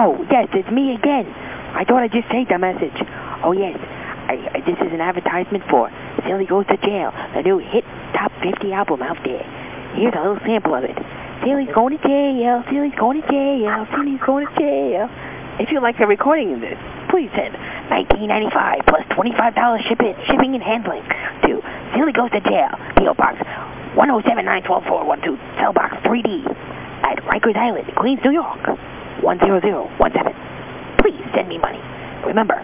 Oh, yes, it's me again. I thought I just saved a message. Oh, yes. I, I, this is an advertisement for Silly Goes to Jail, the new hit top 50 album out there. Here's a little sample of it. Silly's going to jail, Silly's going to jail, Silly's going to jail. If you like the recording of this, please send 19.95 plus $25 shipping, shipping and handling to Silly Goes to Jail, P.O. Box 107-912-412, Cell Box 3D at Rikers Island, Queens, New York 10017. Please send me money. Remember,